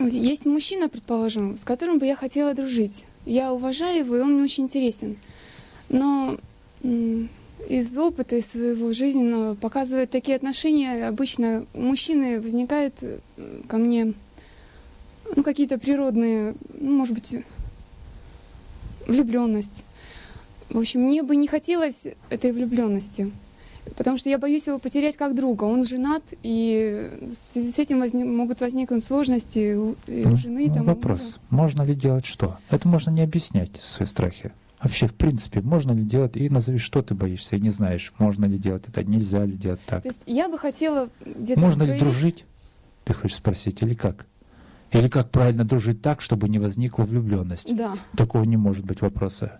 Есть мужчина, предположим, с которым бы я хотела дружить. Я уважаю его, и он мне очень интересен. Но из опыта, из своего жизненного показывает такие отношения. Обычно у мужчины возникают э, ко мне ну, какие-то природные, ну, может быть, влюбленность. В общем, мне бы не хотелось этой влюбленности, потому что я боюсь его потерять как друга. Он женат, и в связи с этим возник, могут возникнуть сложности у, у жены. Ну, там, вопрос, мужа. можно ли делать что? Это можно не объяснять, свои страхи. Вообще, в принципе, можно ли делать, и назови, что ты боишься, и не знаешь, можно ли делать это, нельзя ли делать так. То есть я бы хотела где-то... Можно ли дружить, ты хочешь спросить, или как? Или как правильно дружить так, чтобы не возникла влюбленность? Да. Такого не может быть вопроса.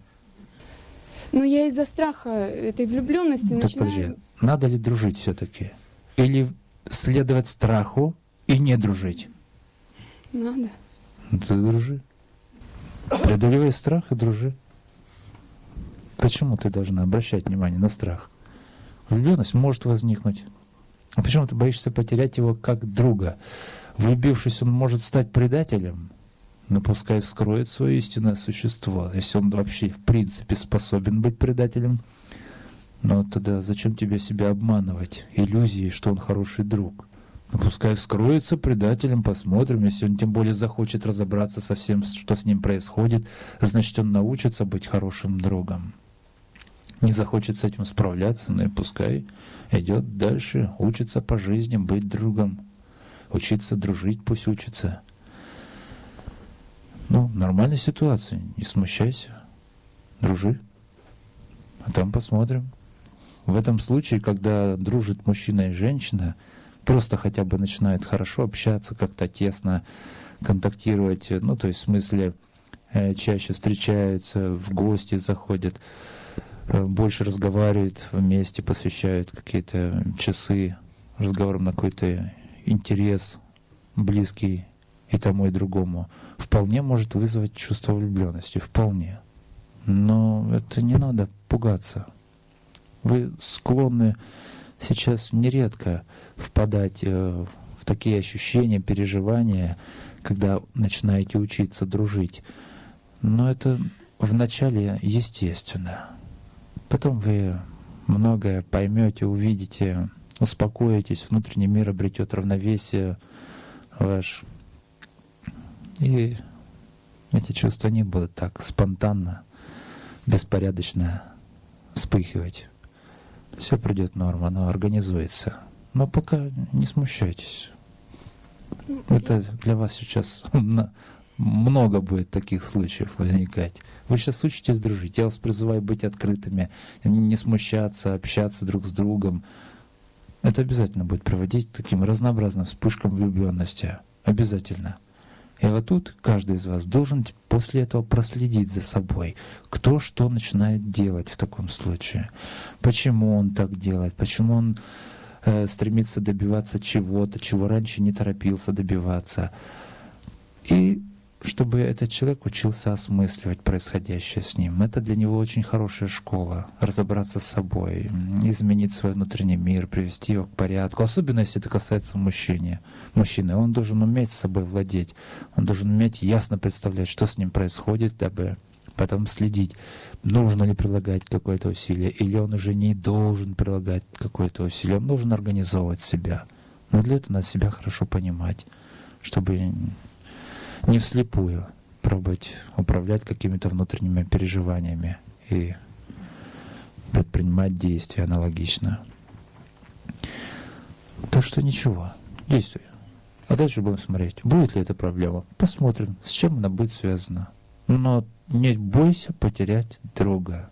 Но я из-за страха этой влюбленности Так начинаю... подожди, надо ли дружить все-таки? Или следовать страху и не дружить? Надо. Ну ты дружи. Преодолевай страх и дружи. Почему ты должна обращать внимание на страх? Влюбленность может возникнуть. А почему ты боишься потерять его как друга? Влюбившись, он может стать предателем, но пускай вскроет свое истинное существо, если он вообще в принципе способен быть предателем. Но тогда зачем тебе себя обманывать иллюзией, что он хороший друг? Ну, пускай вскроется предателем, посмотрим. Если он тем более захочет разобраться со всем, что с ним происходит, значит, он научится быть хорошим другом. Не захочет с этим справляться, ну и пускай идет дальше, учится по жизни быть другом. Учиться дружить, пусть учится. Ну, нормальная ситуация, не смущайся. Дружи. А там посмотрим. В этом случае, когда дружит мужчина и женщина, просто хотя бы начинают хорошо общаться, как-то тесно контактировать, ну, то есть в смысле э, чаще встречаются, в гости заходят, э, больше разговаривают вместе, посвящают какие-то часы разговорам на какой-то интерес близкий и тому и другому, вполне может вызвать чувство влюбленности, вполне. Но это не надо пугаться. Вы склонны сейчас нередко впадать э, в такие ощущения, переживания, когда начинаете учиться дружить. Но это вначале естественно. Потом вы многое поймете, увидите, успокоитесь, внутренний мир обретет равновесие ваш. И эти чувства не будут так спонтанно, беспорядочно вспыхивать. Все придет в норму, оно организуется. Но пока не смущайтесь. Это для вас сейчас много будет таких случаев возникать. Вы сейчас учитесь дружить. Я вас призываю быть открытыми, не смущаться, общаться друг с другом. Это обязательно будет приводить к таким разнообразным вспышкам влюбленности. Обязательно. И вот тут каждый из вас должен после этого проследить за собой, кто что начинает делать в таком случае. Почему он так делает, почему он э, стремится добиваться чего-то, чего раньше не торопился добиваться. И чтобы этот человек учился осмысливать происходящее с ним. Это для него очень хорошая школа. Разобраться с собой, изменить свой внутренний мир, привести его к порядку. Особенно если это касается мужчины. Мужчины, он должен уметь с собой владеть. Он должен уметь ясно представлять, что с ним происходит, дабы потом следить, нужно ли прилагать какое-то усилие, или он уже не должен прилагать какое-то усилие. Он должен организовывать себя. Но для этого надо себя хорошо понимать, чтобы не вслепую пробовать управлять какими-то внутренними переживаниями и предпринимать действия аналогично. Так что ничего, действуй. А дальше будем смотреть, будет ли эта проблема. Посмотрим, с чем она будет связана. Но не бойся потерять друга.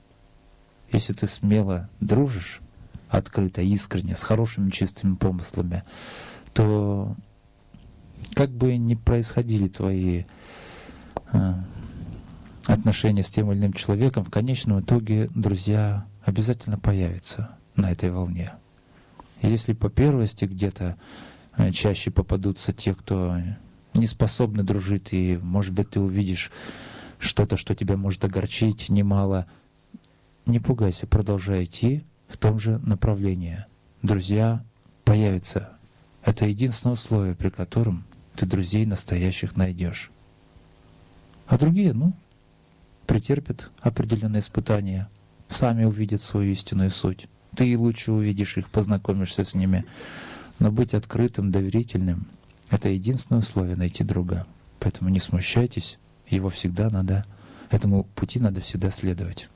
Если ты смело дружишь, открыто, искренне, с хорошими чистыми помыслами, то как бы ни происходили твои э, отношения с тем или иным человеком, в конечном итоге друзья обязательно появятся на этой волне. Если по первости где-то э, чаще попадутся те, кто не способны дружить, и, может быть, ты увидишь что-то, что тебя может огорчить немало, не пугайся, продолжай идти в том же направлении. Друзья появятся. Это единственное условие, при котором ты друзей настоящих найдешь. А другие, ну, претерпят определенные испытания, сами увидят свою истинную суть. Ты и лучше увидишь их, познакомишься с ними. Но быть открытым, доверительным — это единственное условие найти друга. Поэтому не смущайтесь, его всегда надо, этому пути надо всегда следовать.